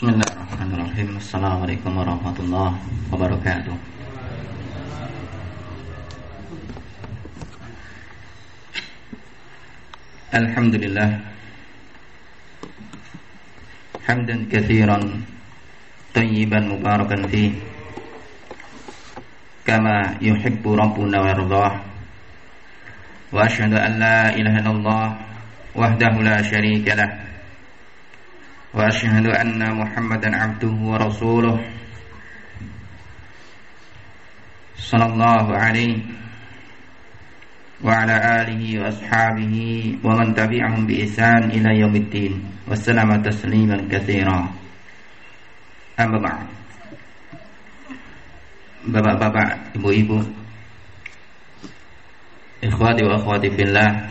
بسم الله الرحمن الرحيم السلام عليكم ورحمة الله وبركاته الحمد لله حمدا كثيرا طيبا مباركا فيه كما يحب ربنا ويرضاه وأشهد أن لا إله إلا الله وحده لا شريك له وأشهد أن محمدا عبده ورسوله. صلى الله عليه وعلى آله وأصحابه ومن تبعهم بإحسان إلى يوم الدين. وسلم تسليما كثيرا. أما بعد. Bapak-bapak, ibu-ibu Ikhwati wa akhwati fillah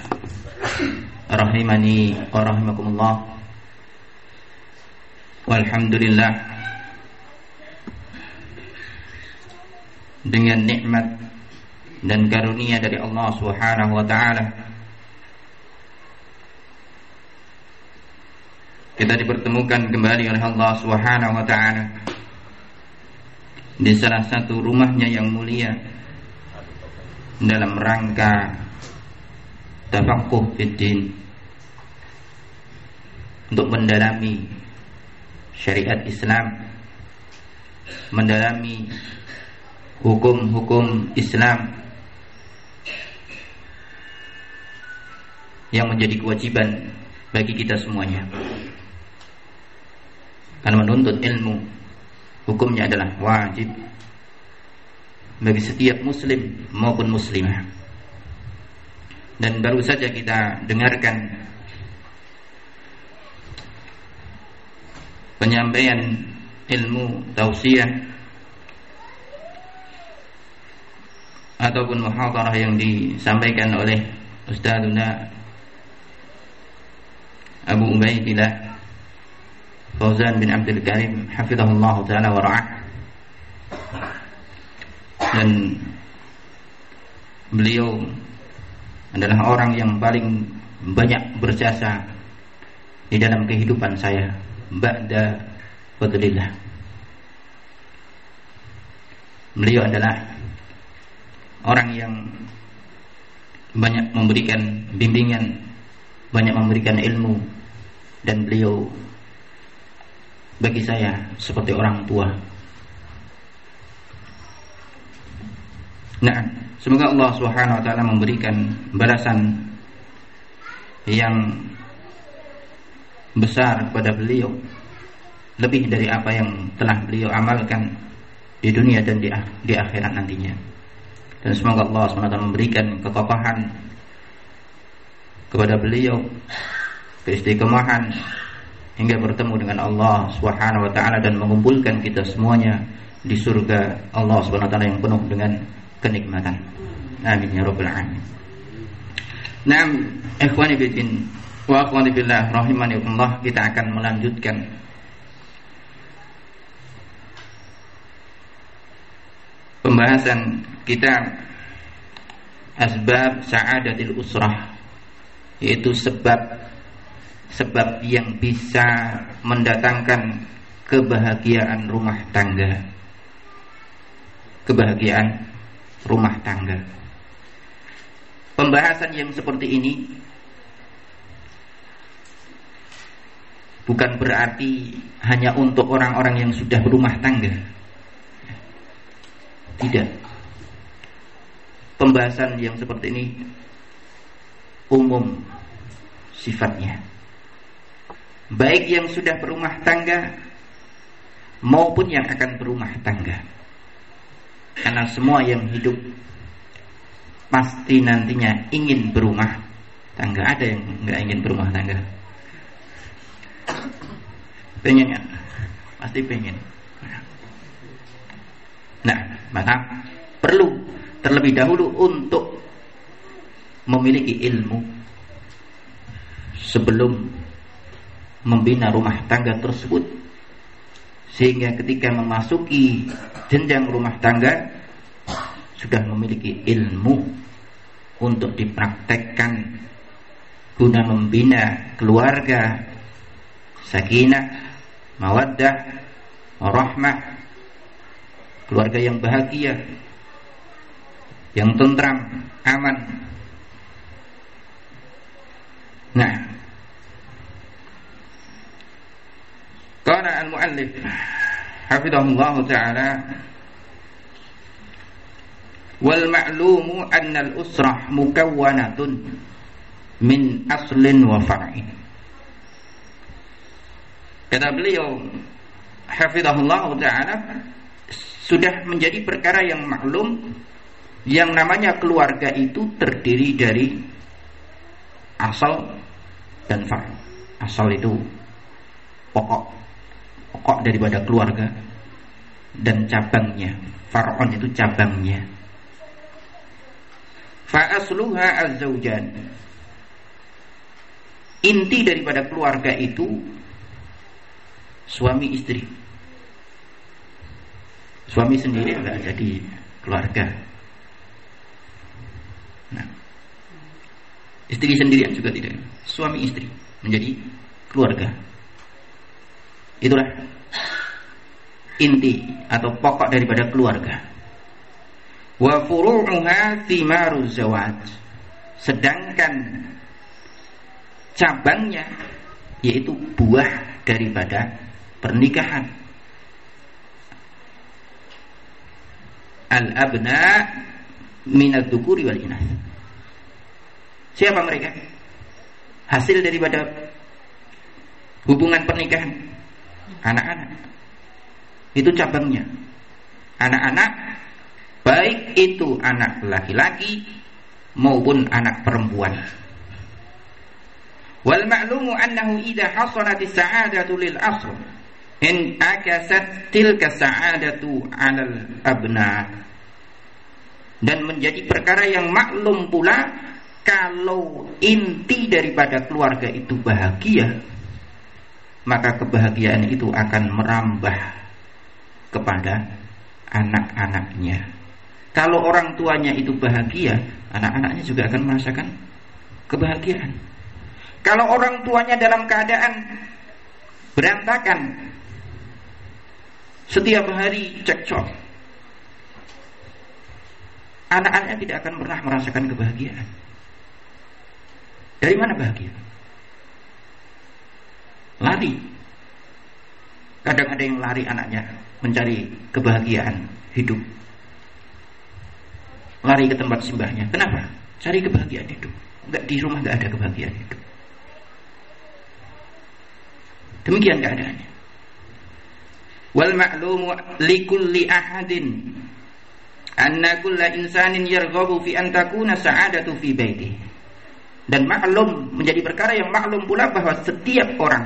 Rahimani wa rahimakumullah. Walhamdulillah. Dengan nikmat dan karunia dari Allah Subhanahu wa taala kita dipertemukan kembali oleh Allah Subhanahu wa taala di salah satu rumahnya yang mulia dalam rangka tafaqquh fid untuk mendalami syariat Islam mendalami hukum-hukum Islam yang menjadi kewajiban bagi kita semuanya. Karena menuntut ilmu hukumnya adalah wajib bagi setiap muslim maupun muslimah. Dan baru saja kita dengarkan penyampaian ilmu tausiah ataupun muhadarah yang disampaikan oleh Ustazuna Abu Ubaidillah Fauzan bin Abdul Karim hafizahullah taala wa ra'ah. Dan beliau adalah orang yang paling banyak berjasa di dalam kehidupan saya ba'da fadlillah. Beliau adalah orang yang banyak memberikan bimbingan, banyak memberikan ilmu dan beliau bagi saya seperti orang tua. Nah, semoga Allah Subhanahu wa taala memberikan balasan yang besar kepada beliau lebih dari apa yang telah beliau amalkan di dunia dan di, di akhirat nantinya. Dan semoga Allah SWT memberikan kekokohan kepada beliau, keistiqomahan hingga bertemu dengan Allah Subhanahu wa taala dan mengumpulkan kita semuanya di surga Allah Subhanahu wa taala yang penuh dengan kenikmatan. Amin ya rabbal alamin. Naam, ikhwani bidin Wa billah rahimanillah kita akan melanjutkan. Pembahasan kita asbab sa'adatil usrah yaitu sebab sebab yang bisa mendatangkan kebahagiaan rumah tangga. Kebahagiaan rumah tangga. Pembahasan yang seperti ini bukan berarti hanya untuk orang-orang yang sudah berumah tangga. Tidak. Pembahasan yang seperti ini umum sifatnya. Baik yang sudah berumah tangga maupun yang akan berumah tangga. Karena semua yang hidup pasti nantinya ingin berumah tangga. Ada yang nggak ingin berumah tangga? Pengen ya? Pasti pengen. Nah, maka perlu terlebih dahulu untuk memiliki ilmu sebelum membina rumah tangga tersebut sehingga ketika memasuki jenjang rumah tangga sudah memiliki ilmu untuk dipraktekkan guna membina keluarga sakinah mawaddah, rahmah, keluarga yang bahagia, yang tentram, aman. Nah, Qala al-muallif hafizahullah taala wal ma'lumu anna al-usrah mukawwanatun min aslin wa far'in. Kata beliau hafizahullah taala sudah menjadi perkara yang maklum yang namanya keluarga itu terdiri dari asal dan far. Asal itu pokok pokok daripada keluarga dan cabangnya. Far'on itu cabangnya. Fa'asluha az-zawjan. Inti daripada keluarga itu suami istri. Suami sendiri enggak jadi keluarga. Nah, istri sendirian juga tidak. Suami istri menjadi keluarga. Itulah inti atau pokok daripada keluarga. Wa furu'uha thimaru zawaj. Sedangkan cabangnya yaitu buah daripada pernikahan. Al-abna minad dukuri wal inas. Siapa mereka? Hasil daripada hubungan pernikahan anak-anak. Itu cabangnya. Anak-anak baik itu anak laki-laki maupun anak perempuan. Wal ma'lumu annahu idza hasalat as-sa'adatu lil asr in akasat tilka sa'adatu 'alal abna dan menjadi perkara yang maklum pula kalau inti daripada keluarga itu bahagia maka kebahagiaan itu akan merambah kepada anak-anaknya. Kalau orang tuanya itu bahagia, anak-anaknya juga akan merasakan kebahagiaan. Kalau orang tuanya dalam keadaan berantakan, setiap hari cekcok, anak-anaknya tidak akan pernah merasakan kebahagiaan. Dari mana bahagia? lari. Kadang ada yang lari anaknya mencari kebahagiaan hidup. Lari ke tempat simbahnya. Kenapa? Cari kebahagiaan hidup. Enggak di rumah enggak ada kebahagiaan hidup. Demikian keadaannya. Wal ma'lumu likulli ahadin anna kulla insanin yarghabu fi an takuna sa'adatu fi baitihi. Dan maklum menjadi perkara yang maklum pula bahwa setiap orang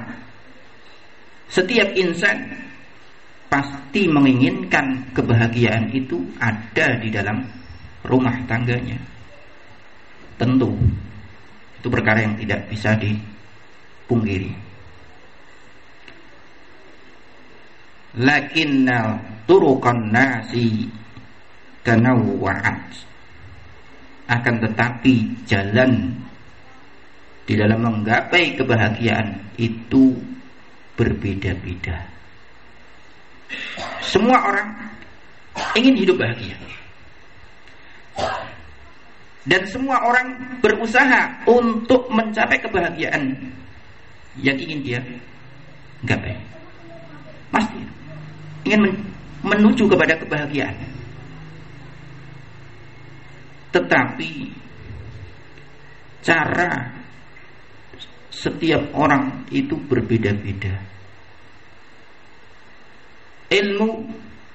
setiap insan pasti menginginkan kebahagiaan itu ada di dalam rumah tangganya. Tentu itu perkara yang tidak bisa dipungkiri. Lakinna turukan nasi tanawwa'at. Akan tetapi jalan di dalam menggapai kebahagiaan itu berbeda-beda. Semua orang ingin hidup bahagia. Dan semua orang berusaha untuk mencapai kebahagiaan yang ingin dia gapai. Pasti ingin menuju kepada kebahagiaan. Tetapi cara setiap orang itu berbeda-beda. Ilmu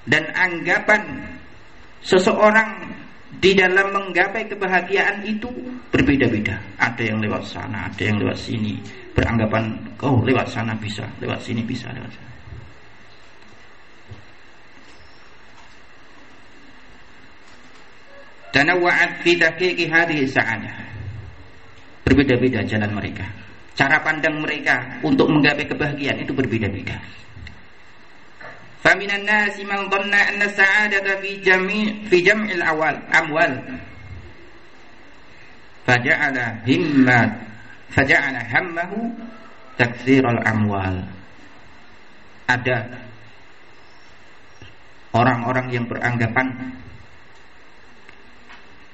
dan anggapan seseorang di dalam menggapai kebahagiaan itu berbeda-beda. Ada yang lewat sana, ada yang lewat sini. Beranggapan, oh lewat sana bisa, lewat sini bisa, lewat sana. Tanawwa'at fi daqiqi hadhihi sa'adah. Berbeda-beda jalan mereka. Cara pandang mereka untuk menggapai kebahagiaan itu berbeda-beda. Faminan nasi man dhanna anna sa'adata fi jami' fi jam'il awal amwal. Faja'ala himmat faja'ala hammahu taktsir al amwal. ada orang-orang yang beranggapan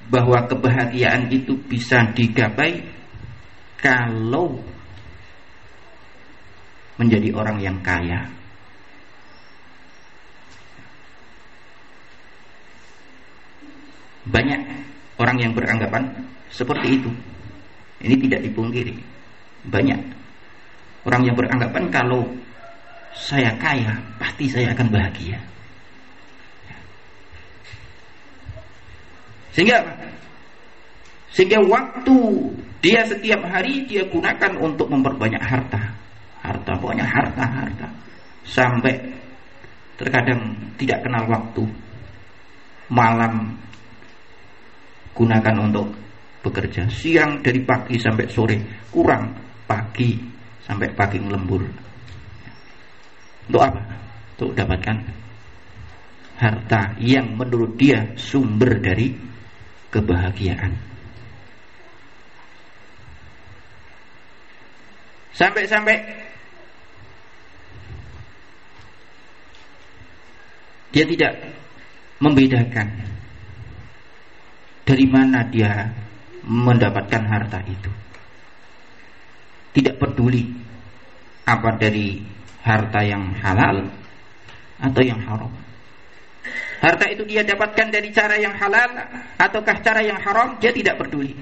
bahwa kebahagiaan itu bisa digapai kalau menjadi orang yang kaya. Banyak orang yang beranggapan seperti itu. Ini tidak dipungkiri. Banyak orang yang beranggapan kalau saya kaya, pasti saya akan bahagia. Sehingga Sehingga waktu dia setiap hari dia gunakan untuk memperbanyak harta. Harta, pokoknya harta, harta. Sampai terkadang tidak kenal waktu. Malam gunakan untuk bekerja. Siang dari pagi sampai sore, kurang pagi sampai pagi lembur. Untuk apa? Untuk dapatkan harta yang menurut dia sumber dari kebahagiaan. Sampai-sampai dia tidak membedakan dari mana dia mendapatkan harta itu. Tidak peduli apa dari harta yang halal atau yang haram. Harta itu dia dapatkan dari cara yang halal ataukah cara yang haram, dia tidak peduli.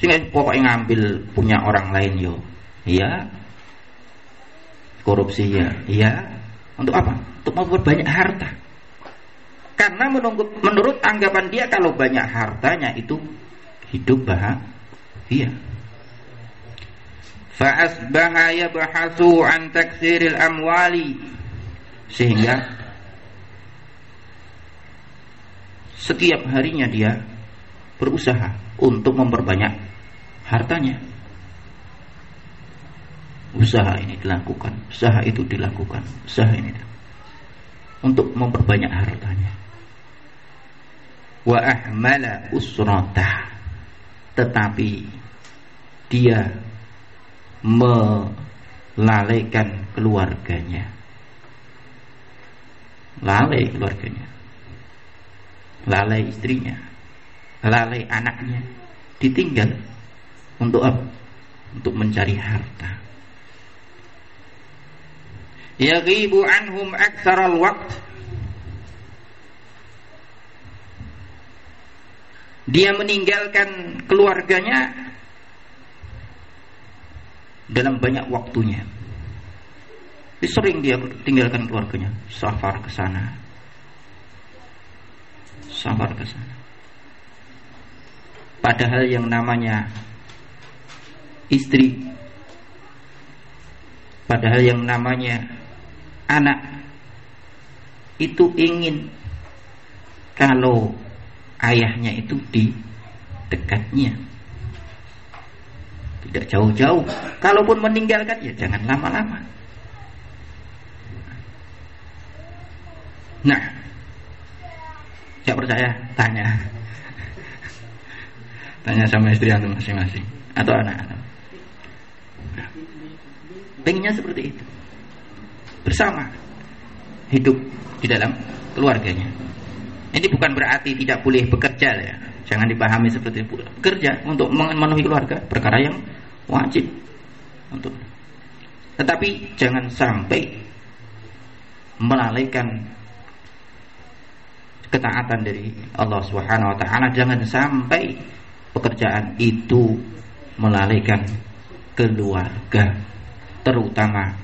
Sehingga pokoknya ngambil punya orang lain yo. Iya. Korupsi ya. Iya. Untuk apa? Untuk membuat banyak harta. Karena menunggu, menurut anggapan dia kalau banyak hartanya itu hidup bahagia. Fa'asbaha yabhasu an taksiril amwali sehingga setiap harinya dia berusaha untuk memperbanyak hartanya. Usaha ini dilakukan, usaha itu dilakukan, usaha ini untuk memperbanyak hartanya. Wa ahmala usratah tetapi dia melalaikan keluarganya. Lalai keluarganya. Lalai istrinya. Lalai anaknya. Ditinggal untuk apa? Untuk mencari harta. Yaghibu anhum aktsaral waqt. Dia meninggalkan keluarganya dalam banyak waktunya. Sering dia tinggalkan keluarganya, safar ke sana, safar ke sana. Padahal yang namanya istri padahal yang namanya anak itu ingin kalau ayahnya itu di dekatnya. Tidak jauh-jauh. Kalaupun meninggalkan ya jangan lama-lama nah saya percaya tanya tanya sama istri antum masing-masing atau anak-anak Pengennya seperti itu. Bersama. Hidup di dalam keluarganya. Ini bukan berarti tidak boleh bekerja ya. Jangan dipahami seperti itu. Bekerja untuk memenuhi keluarga perkara yang wajib untuk. Tetapi jangan sampai melalaikan ketaatan dari Allah Subhanahu wa taala. Jangan sampai pekerjaan itu melalaikan keluarga terutama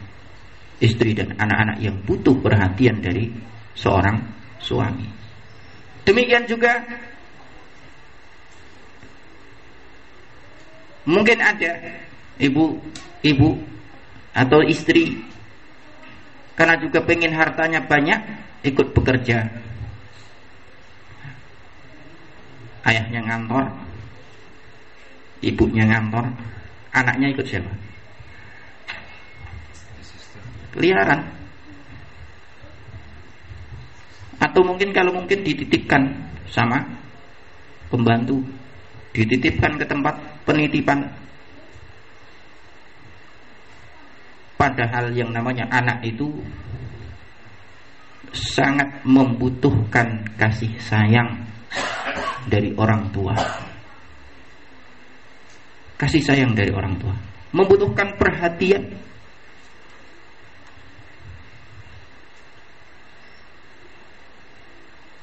istri dan anak-anak yang butuh perhatian dari seorang suami. Demikian juga mungkin ada ibu-ibu atau istri karena juga pengen hartanya banyak ikut bekerja. Ayahnya ngantor, ibunya ngantor, anaknya ikut siapa? keliaran atau mungkin kalau mungkin dititipkan sama pembantu. Dititipkan ke tempat penitipan. Padahal yang namanya anak itu sangat membutuhkan kasih sayang dari orang tua. Kasih sayang dari orang tua, membutuhkan perhatian.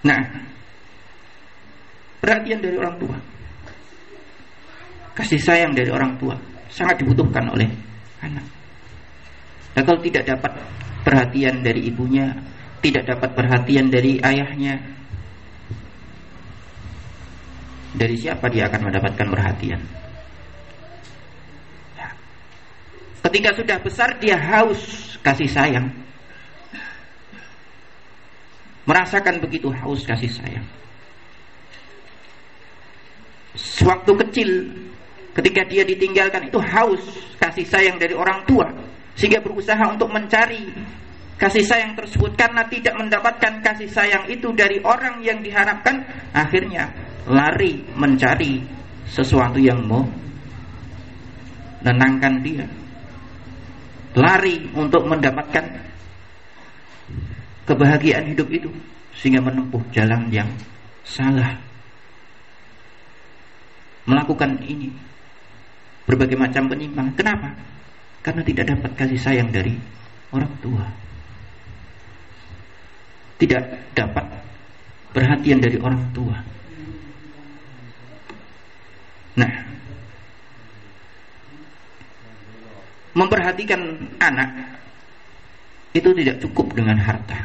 Nah, perhatian dari orang tua, kasih sayang dari orang tua sangat dibutuhkan oleh anak. Nah, kalau tidak dapat perhatian dari ibunya, tidak dapat perhatian dari ayahnya, dari siapa dia akan mendapatkan perhatian? Ya. Ketika sudah besar dia haus kasih sayang. Merasakan begitu haus kasih sayang. Sewaktu kecil ketika dia ditinggalkan itu haus kasih sayang dari orang tua sehingga berusaha untuk mencari kasih sayang tersebut karena tidak mendapatkan kasih sayang itu dari orang yang diharapkan akhirnya lari mencari sesuatu yang mau. Menenangkan dia. Lari untuk mendapatkan kebahagiaan hidup itu sehingga menempuh jalan yang salah. Melakukan ini berbagai macam penyimpangan. Kenapa? Karena tidak dapat kasih sayang dari orang tua. Tidak dapat perhatian dari orang tua Nah, memperhatikan anak itu tidak cukup dengan harta.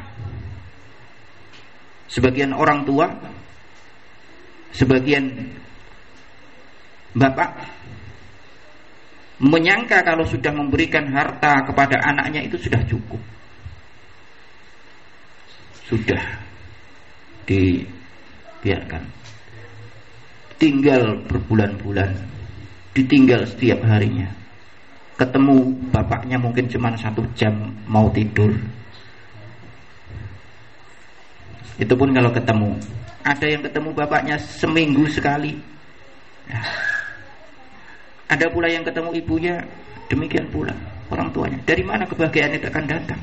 Sebagian orang tua, sebagian bapak menyangka kalau sudah memberikan harta kepada anaknya itu sudah cukup. Sudah dibiarkan tinggal berbulan-bulan. Ditinggal setiap harinya. Ketemu bapaknya mungkin cuma satu jam mau tidur. Itu pun kalau ketemu. Ada yang ketemu bapaknya seminggu sekali. Ya. ada pula yang ketemu ibunya demikian pula orang tuanya. Dari mana kebahagiaan itu akan datang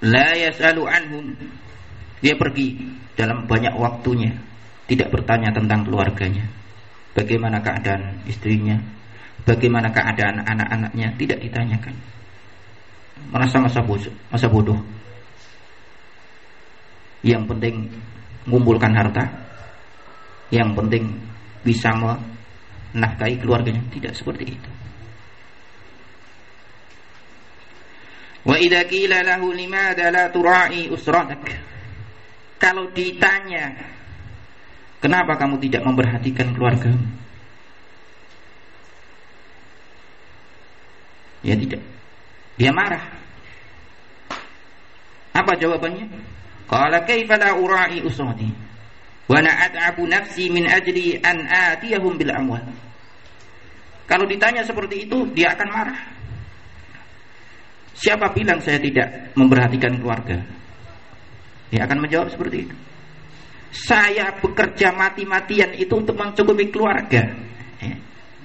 La yas'alu anhum. Dia pergi dalam banyak waktunya, tidak bertanya tentang keluarganya. Bagaimana keadaan istrinya, bagaimana keadaan anak-anaknya, tidak ditanyakan. Merasa masa bodoh, masa bodoh. Yang penting mengumpulkan harta, yang penting bisa menafkahi keluarganya, tidak seperti itu. Idza qila lahu limadza la tura'i usratak? Kalau ditanya, kenapa kamu tidak memperhatikan keluargamu? Ya tidak. Dia marah. Apa jawabannya? Qala kaifa la ura'i usrati? Wa ana at'abu nafsi min ajli an atiyahum bil amwal. Kalau ditanya seperti itu, dia akan marah. Siapa bilang saya tidak memperhatikan keluarga? Dia akan menjawab seperti itu. Saya bekerja mati-matian itu untuk mencukupi keluarga. Ya,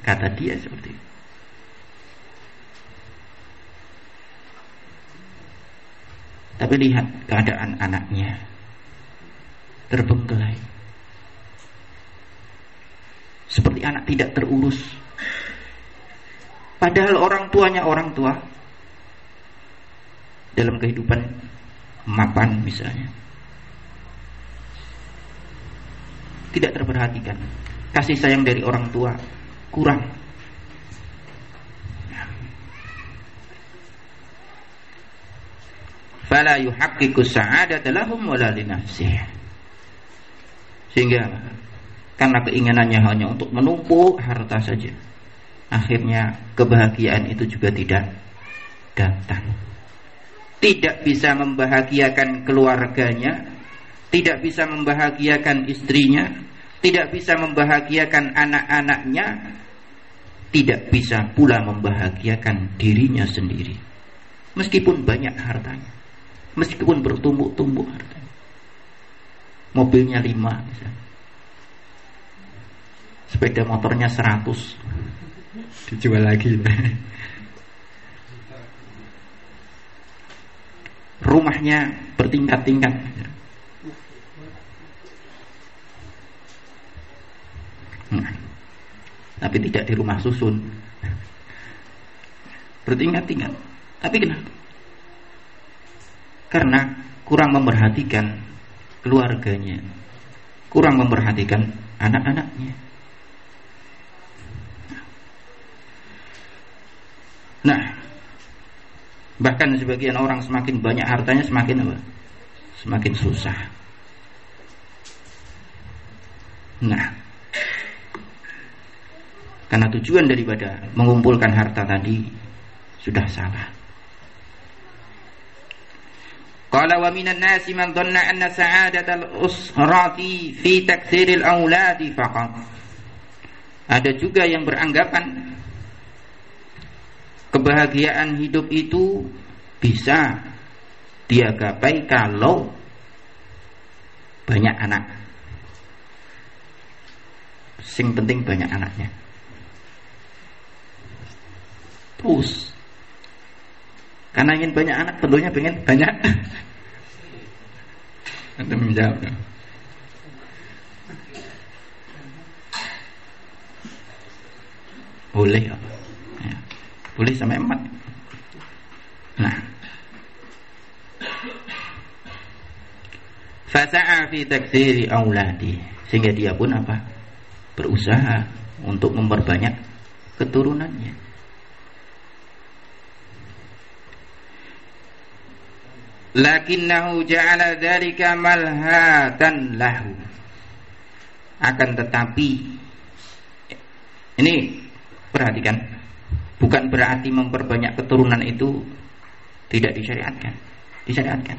kata dia seperti itu. Tapi lihat keadaan anaknya terbengkelai. Seperti anak tidak terurus. Padahal orang tuanya orang tua dalam kehidupan mapan misalnya. Tidak terperhatikan. Kasih sayang dari orang tua kurang. Fala yuhaqqiqu sa'adata lahum wala sehingga karena keinginannya hanya untuk menumpuk harta saja akhirnya kebahagiaan itu juga tidak datang tidak bisa membahagiakan keluarganya, tidak bisa membahagiakan istrinya, tidak bisa membahagiakan anak-anaknya, tidak bisa pula membahagiakan dirinya sendiri. Meskipun banyak hartanya, meskipun bertumbuk-tumbuk hartanya. Mobilnya lima misalnya. sepeda motornya 100 dijual lagi rumahnya bertingkat-tingkat. Nah, tapi tidak di rumah susun. Bertingkat-tingkat. Tapi kenapa? Karena kurang memperhatikan keluarganya. Kurang memperhatikan anak-anaknya. Nah, bahkan sebagian orang semakin banyak hartanya semakin apa? Semakin susah. Nah, karena tujuan daripada mengumpulkan harta tadi sudah salah. Qala wa nasi man dhanna anna sa'adatal usrati fi auladi faqat. Ada juga yang beranggapan Kebahagiaan hidup itu bisa dia gapai kalau banyak anak. Sing penting banyak anaknya. Terus karena ingin banyak anak tentunya pengen banyak Anda menjawab Boleh apa? Boleh sampai empat. Nah. Fasa'a fi taksiri auladi. Sehingga dia pun apa? Berusaha untuk memperbanyak keturunannya. Lakinnahu ja'ala dzalika malhatan lahu. Akan tetapi ini perhatikan Bukan berarti memperbanyak keturunan itu tidak disyariatkan. Disyariatkan.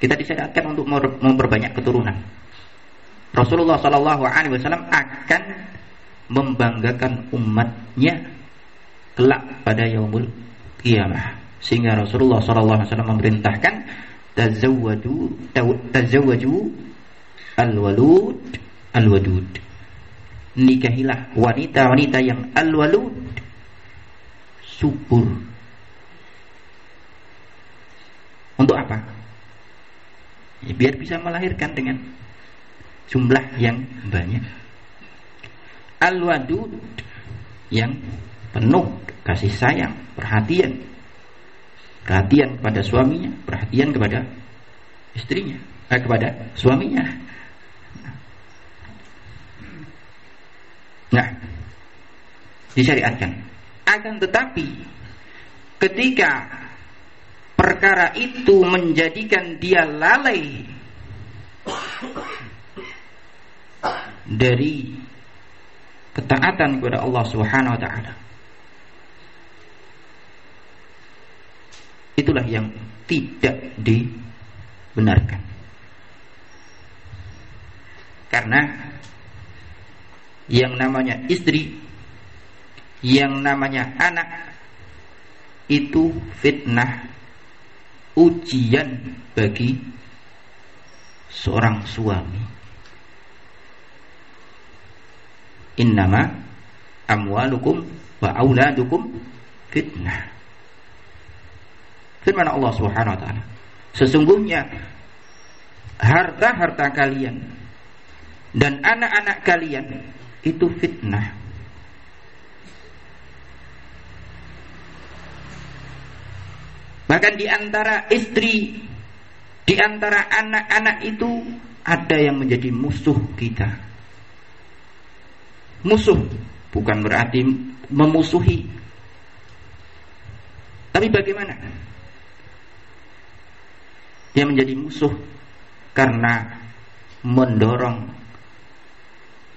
Kita disyariatkan untuk memperbanyak keturunan. Rasulullah Shallallahu Alaihi Wasallam akan membanggakan umatnya kelak pada yaumul kiamah. Sehingga Rasulullah Shallallahu Alaihi Wasallam memerintahkan tazawwaju tazawwaju al-walud al-wadud nikahilah wanita-wanita yang al-walud subur. Untuk apa? Ya, biar bisa melahirkan dengan jumlah yang banyak. Al-wadud yang penuh kasih sayang, perhatian. Perhatian kepada suaminya, perhatian kepada istrinya, eh, kepada suaminya. Nah, disyariatkan. Akan tetapi ketika perkara itu menjadikan dia lalai dari ketaatan kepada Allah Subhanahu wa taala. Itulah yang tidak dibenarkan. Karena yang namanya istri, yang namanya anak itu fitnah ujian bagi seorang suami. Innama amwalukum wa auladukum fitnah. Firman Allah Subhanahu wa taala. Sesungguhnya harta-harta kalian dan anak-anak kalian itu fitnah. Bahkan di antara istri, di antara anak-anak itu ada yang menjadi musuh kita. Musuh bukan berarti memusuhi. Tapi bagaimana? Dia menjadi musuh karena mendorong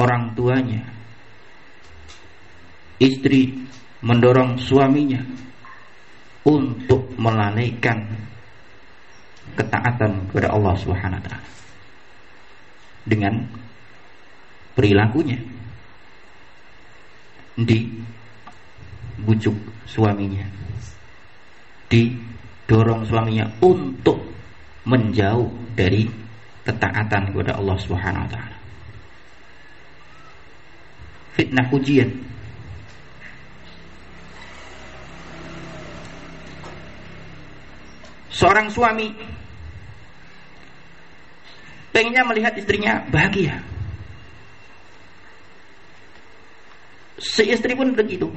orang tuanya. Istri mendorong suaminya untuk melalaikan ketaatan kepada Allah Subhanahu dengan perilakunya di bujuk suaminya didorong suaminya untuk menjauh dari ketaatan kepada Allah Subhanahu wa taala fitnah ujian. Seorang suami pengennya melihat istrinya bahagia. Si istri pun begitu.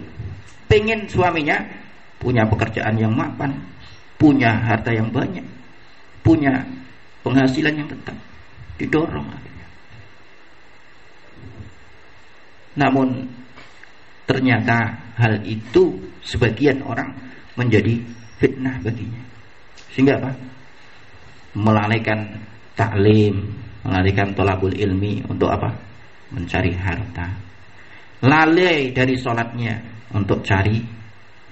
Pengen suaminya punya pekerjaan yang mapan, punya harta yang banyak, punya penghasilan yang tetap. Didorong akhirnya. Namun ternyata hal itu sebagian orang menjadi fitnah baginya. Sehingga apa? Melalaikan taklim, melalaikan tolabul ilmi untuk apa? Mencari harta. Lalai dari sholatnya untuk cari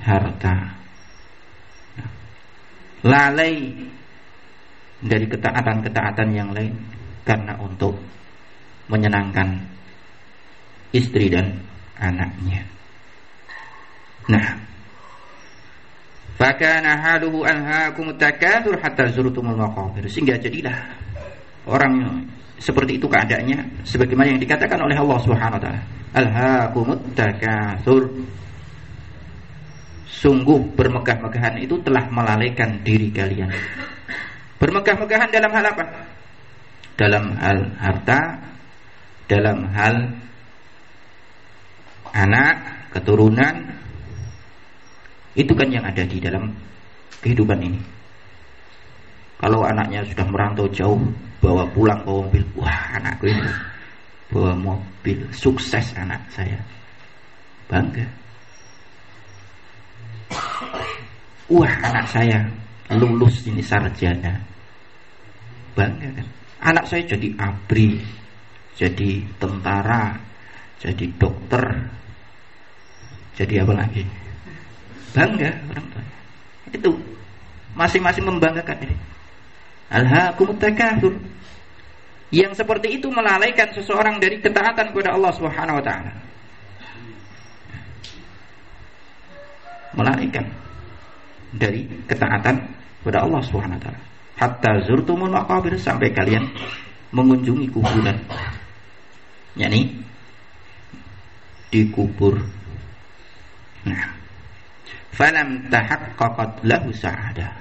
harta. Lalai dari ketaatan-ketaatan yang lain karena untuk menyenangkan istri dan anaknya. Nah, Fakana haluhu anhaakum takatsur hatta zurtumul maqabir. Sehingga jadilah orang seperti itu keadaannya sebagaimana yang dikatakan oleh Allah Subhanahu wa taala. Alhaakumut takatsur. Sungguh bermegah-megahan itu telah melalaikan diri kalian. Bermegah-megahan dalam hal apa? Dalam hal harta, dalam hal anak, keturunan, itu kan yang ada di dalam kehidupan ini. Kalau anaknya sudah merantau jauh, bawa pulang bawa mobil, wah anakku ini bawa mobil, sukses anak saya, bangga. Wah anak saya lulus ini sarjana, bangga kan? Anak saya jadi abri, jadi tentara, jadi dokter, jadi apa lagi? Bangga orang tua. Itu masing-masing membanggakan ini. Alhaakumut takatsur. Yang seperti itu melalaikan seseorang dari ketaatan kepada Allah Subhanahu wa taala. Melalaikan dari ketaatan kepada Allah Subhanahu wa taala. Hatta zurtumul maqabir sampai kalian mengunjungi kuburan. Yani dikubur. Nah, falam tahaqqaqat lahu sa'adah.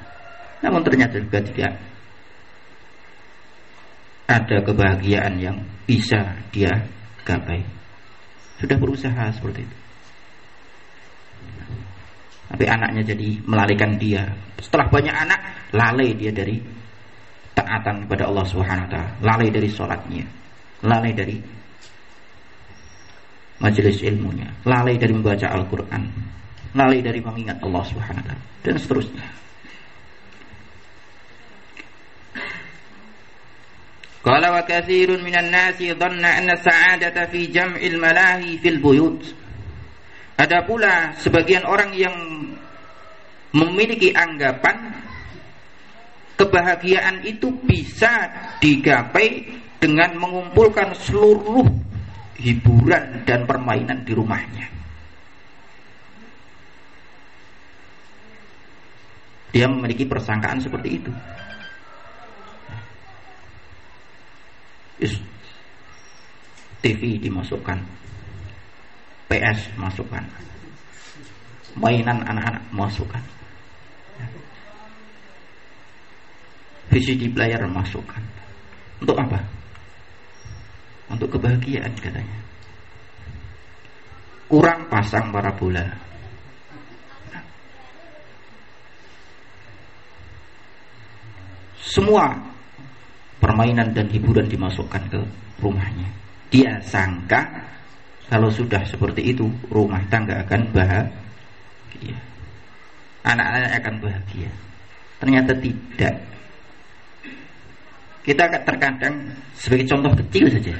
Namun ternyata juga tidak ada kebahagiaan yang bisa dia gapai. Sudah berusaha seperti itu. Tapi anaknya jadi melalikan dia. Setelah banyak anak, lalai dia dari taatan kepada Allah Subhanahu wa taala, lalai dari sholatnya, lalai dari majelis ilmunya, lalai dari membaca Al-Qur'an, lalai dari mengingat Allah Subhanahu dan seterusnya. Qala wa katsirun minan nasi dhanna anna sa'adata fi jam'il malahi fil buyut. Ada pula sebagian orang yang memiliki anggapan kebahagiaan itu bisa digapai dengan mengumpulkan seluruh hiburan dan permainan di rumahnya. Dia memiliki persangkaan seperti itu. TV dimasukkan, PS masukkan, mainan anak-anak masukkan, VCD player masukkan. Untuk apa? Untuk kebahagiaan katanya. Kurang pasang parabola Semua permainan dan hiburan dimasukkan ke rumahnya. Dia sangka kalau sudah seperti itu rumah tangga akan bahagia. Anak-anak akan bahagia. Ternyata tidak. Kita terkadang sebagai contoh kecil saja.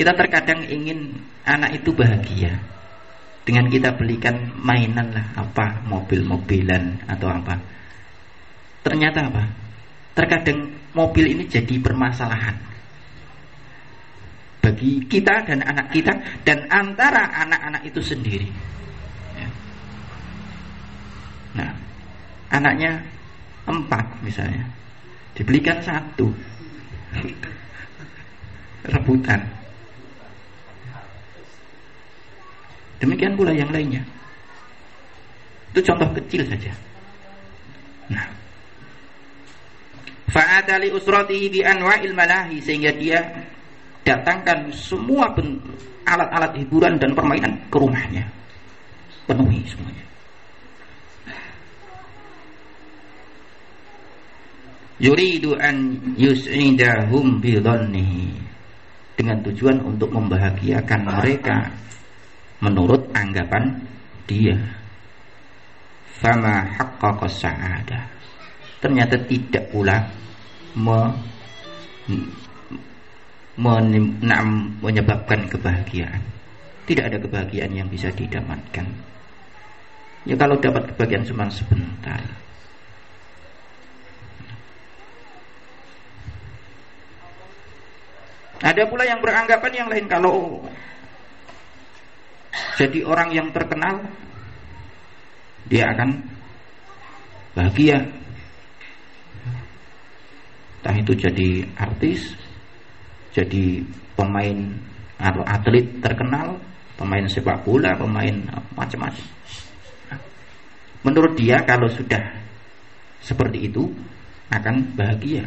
Kita terkadang ingin anak itu bahagia dengan kita belikan mainan lah apa mobil-mobilan atau apa. Ternyata apa? terkadang mobil ini jadi permasalahan bagi kita dan anak kita dan antara anak-anak itu sendiri. Ya. Nah, anaknya empat misalnya, dibelikan satu, rebutan. Demikian pula yang lainnya. Itu contoh kecil saja. Nah, fa'atali usratihi bi anwa'il malahi sehingga dia datangkan semua alat-alat hiburan dan permainan ke rumahnya. Penuhi semuanya. Yuridu an yus'idahum bi dengan tujuan untuk membahagiakan mereka menurut anggapan dia. Fama sa'adah. Ternyata tidak pula me, menyebabkan kebahagiaan. Tidak ada kebahagiaan yang bisa didapatkan. Ya kalau dapat kebahagiaan cuma sebentar. Ada pula yang beranggapan yang lain kalau jadi orang yang terkenal dia akan bahagia. Entah itu jadi artis, jadi pemain atau atlet terkenal, pemain sepak bola, pemain macam-macam. Menurut dia kalau sudah seperti itu akan bahagia.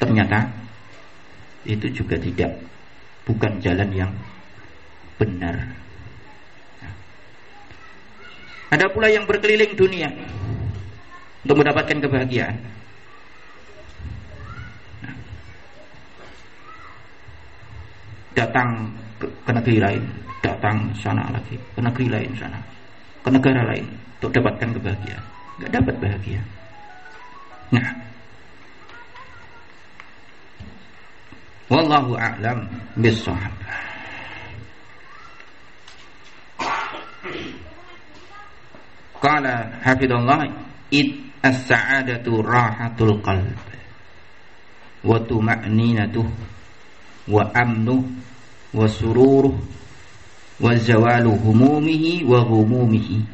Ternyata itu juga tidak bukan jalan yang benar. Ada pula yang berkeliling dunia untuk mendapatkan kebahagiaan. Datang ke, negeri lain, datang sana lagi, ke negeri lain sana, ke negara lain untuk dapatkan kebahagiaan. Gak dapat bahagia. Nah, Wallahu a'lam bissawab. Qala hafidallah id as-sa'adatu rahatul qalb wa tuma'ninatuh wa amnuh wa sururuh wa zawalu humumihi wa humumihi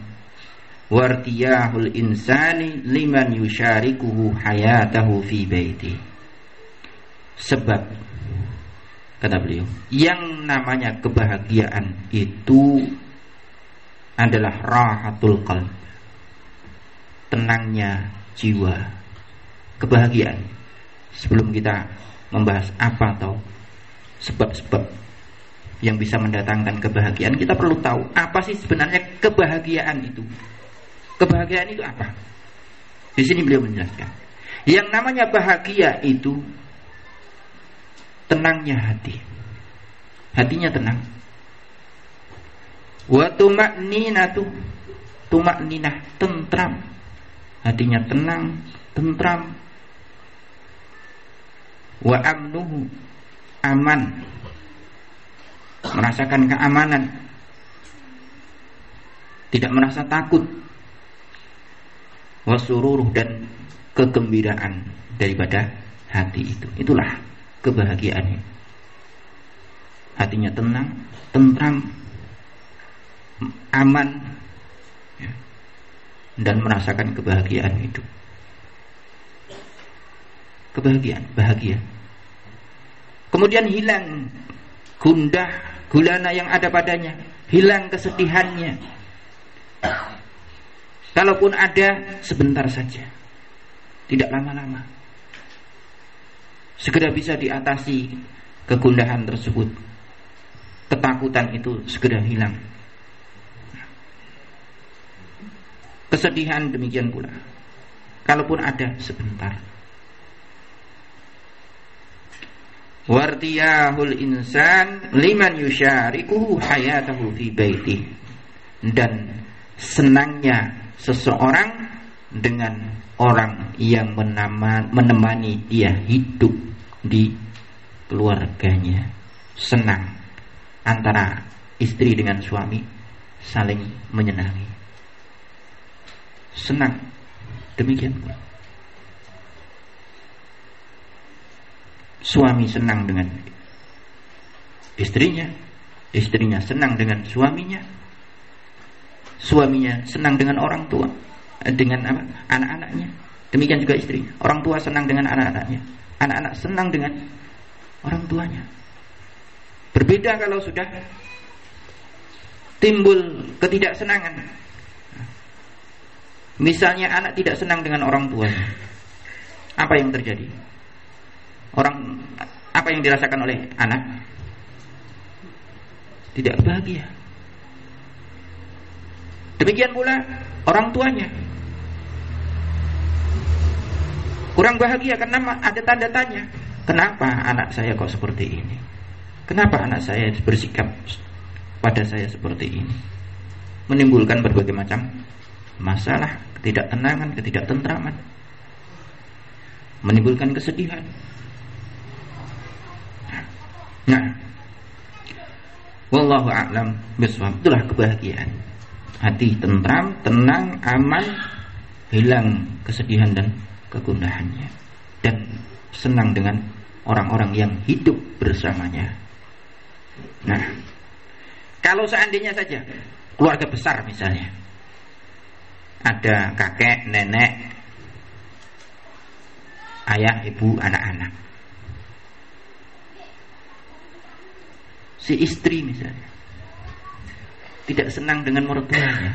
wa irtiyahul insani liman yusyarikuhu hayatahu fi baiti. Sebab kata beliau yang namanya kebahagiaan itu adalah rahatul qalb. Tenangnya jiwa. Kebahagiaan. Sebelum kita membahas apa atau sebab-sebab yang bisa mendatangkan kebahagiaan kita perlu tahu apa sih sebenarnya kebahagiaan itu. Kebahagiaan itu apa? Di sini beliau menjelaskan. Yang namanya bahagia itu tenangnya hati. Hatinya tenang. Wa tuma'ninatu tumakninah tentram. Hatinya tenang, tentram. Wa amnuhu aman. Merasakan keamanan. Tidak merasa takut. Wasururuh dan kegembiraan daripada hati itu. Itulah kebahagiaannya. Hatinya tenang, tentram, aman, ya, dan merasakan kebahagiaan itu. Kebahagiaan, bahagia. Kemudian hilang gundah, gulana yang ada padanya, hilang kesedihannya. Kalaupun ada, sebentar saja, tidak lama-lama segera bisa diatasi kegundahan tersebut. Ketakutan itu segera hilang. Kesedihan demikian pula. Kalaupun ada sebentar. Wartiyahul insan liman yusyarikuhu hayatahu fi baiti. Dan senangnya seseorang dengan orang yang menemani dia hidup di keluarganya senang antara istri dengan suami saling menyenangi senang demikian suami senang dengan istrinya istrinya senang dengan suaminya suaminya senang dengan orang tua dengan apa? anak-anaknya. Demikian juga istri. Orang tua senang dengan anak-anaknya. Anak-anak senang dengan orang tuanya. Berbeda kalau sudah timbul ketidaksenangan. Misalnya anak tidak senang dengan orang tuanya. Apa yang terjadi? Orang apa yang dirasakan oleh anak? Tidak bahagia. Demikian pula orang tuanya. Kurang bahagia karena ada tanda tanya. Kenapa anak saya kok seperti ini? Kenapa anak saya bersikap pada saya seperti ini? Menimbulkan berbagai macam masalah, ketidaktenangan, ketidaktentraman. Menimbulkan kesedihan. Nah, wallahu a'lam bishawab. Itulah kebahagiaan. Hati tentram, tenang, aman, hilang kesedihan dan kegundahannya dan senang dengan orang-orang yang hidup bersamanya. Nah, kalau seandainya saja keluarga besar misalnya ada kakek, nenek, ayah, ibu, anak-anak. Si istri misalnya tidak senang dengan mertuanya.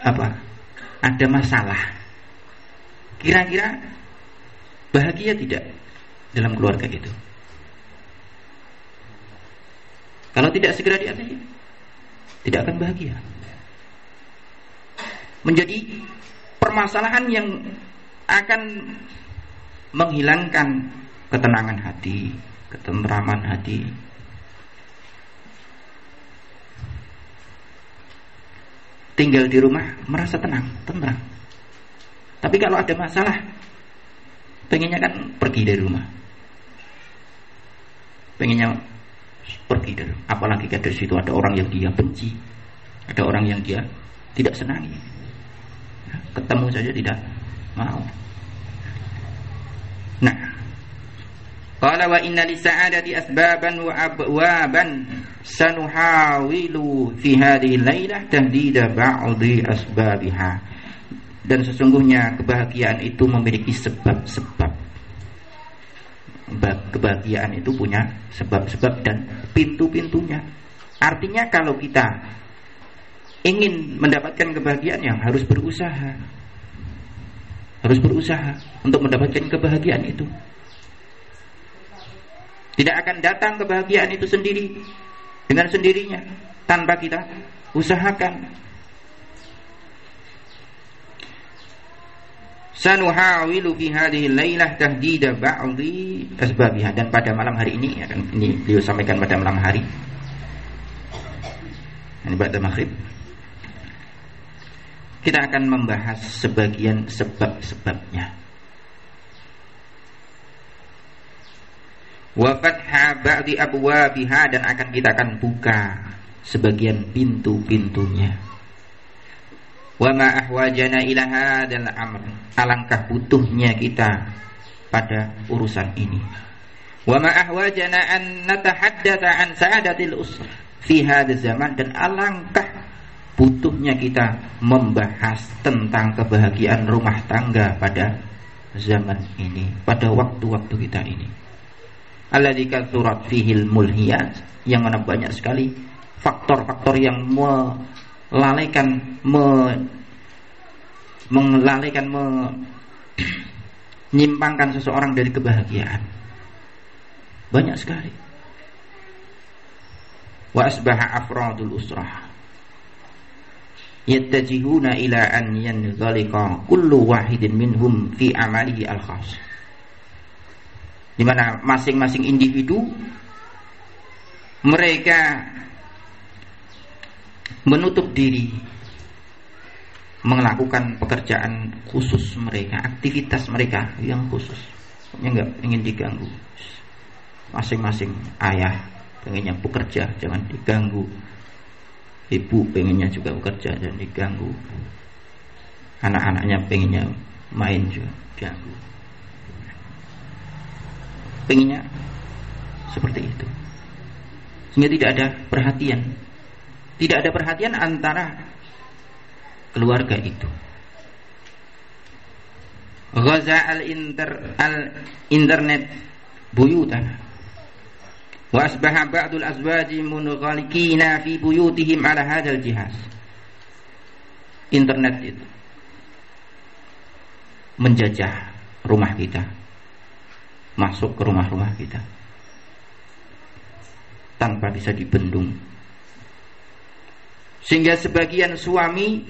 Apa? ada masalah. Kira-kira bahagia tidak dalam keluarga itu? Kalau tidak segera diatasi, tidak akan bahagia. Menjadi permasalahan yang akan menghilangkan ketenangan hati, ketentraman hati, tinggal di rumah merasa tenang, tenang. Tapi kalau ada masalah, pengennya kan pergi dari rumah. Pengennya pergi dari. Apalagi dari situ ada orang yang dia benci, ada orang yang dia tidak senangi. Ketemu saja tidak mau. Nah, Qala wa inna lisa'adati asbaban wa abwaban sanuhawilu fi hadhihi lailah tahdida ba'dhi asbabiha. Dan sesungguhnya kebahagiaan itu memiliki sebab-sebab. Kebahagiaan itu punya sebab-sebab dan pintu-pintunya. Artinya kalau kita ingin mendapatkan kebahagiaan yang harus berusaha. Harus berusaha untuk mendapatkan kebahagiaan itu. Tidak akan datang kebahagiaan itu sendiri dengan sendirinya tanpa kita usahakan. Sanuhawilu fi hadhihi lailah tahdida ba'dhi asbabiha dan pada malam hari ini akan ini beliau sampaikan pada malam hari. Ini pada maghrib. Kita akan membahas sebagian sebab-sebabnya. wa fatha ba'di abwabiha dan akan kita akan buka sebagian pintu-pintunya. Wa ma ahwajana ila hadzal amr. Alangkah butuhnya kita pada urusan ini. Wa ma ahwajana an natahaddatsa an sa'adatil usr fi hadzal zaman dan alangkah butuhnya kita membahas tentang kebahagiaan rumah tangga pada zaman ini, pada waktu-waktu kita ini. Alladzi kathurat fihil mulhiyat yang mana banyak sekali faktor-faktor yang melalaikan me, menyimpangkan seseorang dari kebahagiaan. Banyak sekali. Wa asbaha afradul usrah yattajihuna ila an yanzalika kullu wahidin minhum fi amalihi al-khas di mana masing-masing individu mereka menutup diri melakukan pekerjaan khusus mereka, aktivitas mereka yang khusus. yang nggak ingin diganggu. Masing-masing ayah pengennya bekerja, jangan diganggu. Ibu pengennya juga bekerja, jangan diganggu. Anak-anaknya pengennya main juga, diganggu pengennya seperti itu. Sehingga tidak ada perhatian. Tidak ada perhatian antara keluarga itu. Ghaza al inter al asbaha ba'dul azwaji munghalikina fi buyutihim ala hadzal jihaz. Internet itu menjajah rumah kita. Masuk ke rumah-rumah kita. Tanpa bisa dibendung. Sehingga sebagian suami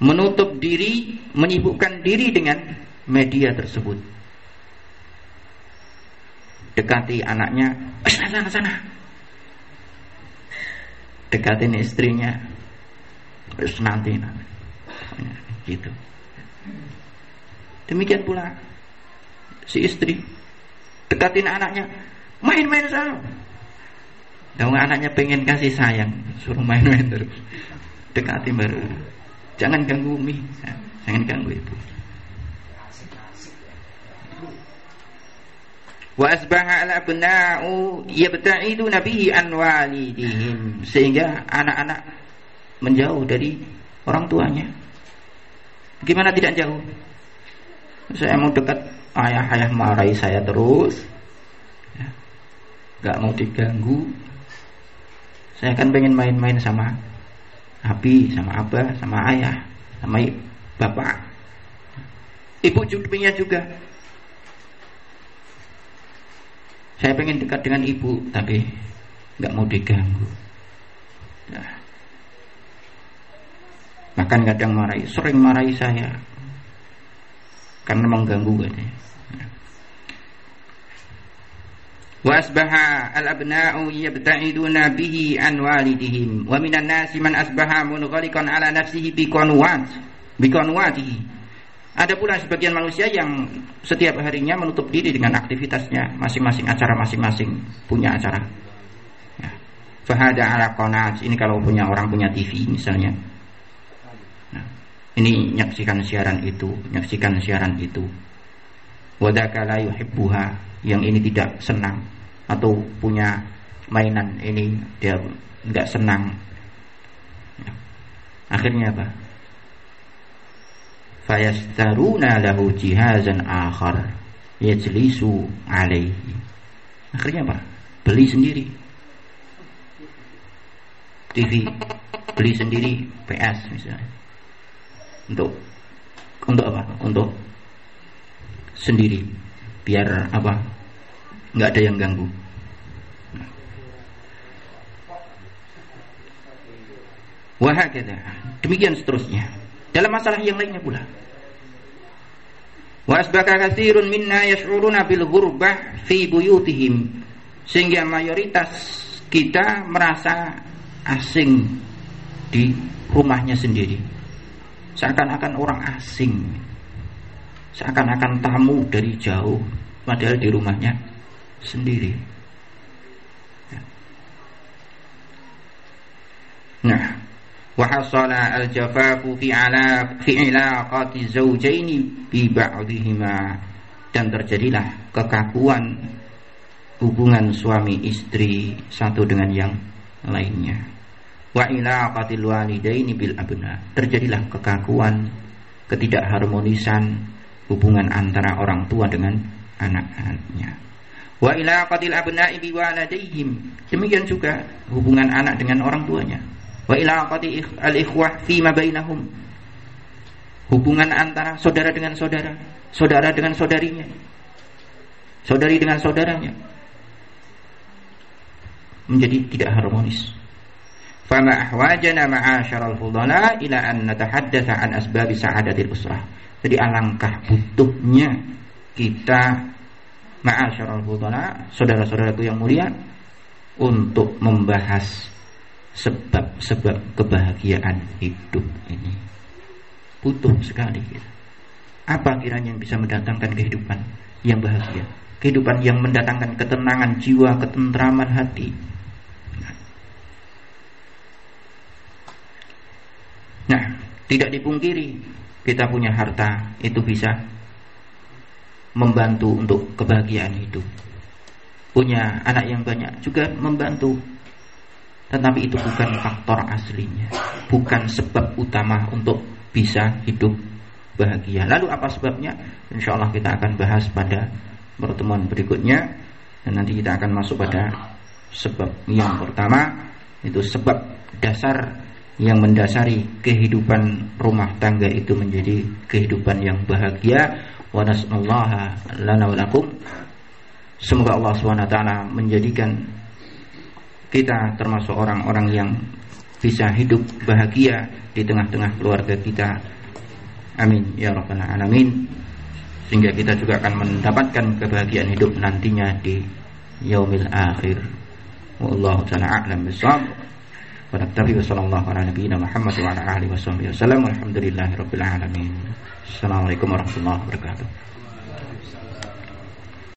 menutup diri, menyibukkan diri dengan media tersebut. Dekati anaknya, eh, sana sana. Dekatin istrinya, terus nanti, nanti. gitu. Demikian pula si istri dekatin anaknya, main-main sana. Kalau anaknya pengen kasih sayang, suruh main-main terus. Dekati baru. Jangan ganggu umi, jangan ganggu ibu. Wa asbaha al-abna'u yabta'iduna bihi an walidihim sehingga anak-anak menjauh dari orang tuanya. Gimana tidak jauh? Saya mau dekat ayah-ayah marahi saya terus. Ya. Gak mau diganggu. Saya kan pengen main-main sama Abi, sama Abah, sama ayah, sama bapak. Ibu juga juga Saya pengen dekat dengan ibu, tapi nggak mau diganggu. Nah. Bahkan kadang marahi, sering marahi saya karena mengganggu katanya. Wa asbaha al-abna'u yabta'iduna bihi an walidihim wa minan nasi man asbaha munghaliqan ala nafsihi bi qanwat bi qanwatihi ada pula sebagian manusia yang setiap harinya menutup diri dengan aktivitasnya masing-masing acara masing-masing punya acara. Ya. Fahada ala qanat ini kalau punya orang punya TV misalnya. Nah, ini nyaksikan siaran itu, nyaksikan siaran itu. Wadaka la yuhibbuha yang ini tidak senang atau punya mainan ini dia nggak senang. Ya. Akhirnya apa? Fayastaruna lahu jihazan akhar yajlisu alaihi akhirnya apa? Beli sendiri. TV beli sendiri. PS misalnya. Untuk untuk apa? Untuk sendiri. Biar apa? Nggak ada yang ganggu. Wahakata demikian seterusnya dalam masalah yang lainnya pula. Wa asbaka katsirun minna yash'uruna bil ghurbah fi buyutihim. Sehingga mayoritas kita merasa asing di rumahnya sendiri. Seakan-akan orang asing. Seakan-akan tamu dari jauh padahal di rumahnya sendiri. Nah, وحصل الجفاف في على في علاقات الزوجين ببعضهما dan terjadilah kekakuan hubungan suami istri satu dengan yang lainnya wa ilaqatil walidaini bil abna terjadilah kekakuan ketidakharmonisan hubungan antara orang tua dengan anak-anaknya wa ilaqatil abna'i bi waladayhim demikian juga hubungan anak dengan orang tuanya wa ilaqati al-ikhwah fi ma bainahum. Hubungan antara saudara dengan saudara saudara dengan saudarinya saudari dengan saudaranya menjadi tidak harmonis. Fama ahwajana ma'asyaral fudala ila an natahaddatsa an asbab sa'adatil usrah. Jadi alangkah butuhnya kita ma'asyaral fudala saudara-saudaraku yang mulia untuk membahas sebab-sebab kebahagiaan hidup ini. Butuh sekali gitu. apa kiranya yang bisa mendatangkan kehidupan yang bahagia? Kehidupan yang mendatangkan ketenangan jiwa ketentraman hati. Nah tidak dipungkiri kita punya harta itu bisa membantu untuk kebahagiaan hidup. Punya anak yang banyak juga membantu tetapi itu bukan faktor aslinya, bukan sebab utama untuk bisa hidup bahagia. Lalu apa sebabnya? Insya Allah kita akan bahas pada pertemuan berikutnya dan nanti kita akan masuk pada Sebab yang pertama itu sebab dasar yang mendasari kehidupan rumah tangga itu menjadi kehidupan yang bahagia wa nas'allaha lana wa semoga Allah SWT menjadikan kita termasuk orang-orang yang bisa hidup bahagia di tengah-tengah keluarga kita. Amin. Ya rabbal alamin. Sehingga kita juga akan mendapatkan kebahagiaan hidup nantinya di yaumil akhir. Wallahu taala a'lam bissawab. Alihi wa sahbihi wasallam walhamdulillahi rabbil alamin. Assalamualaikum warahmatullahi wabarakatuh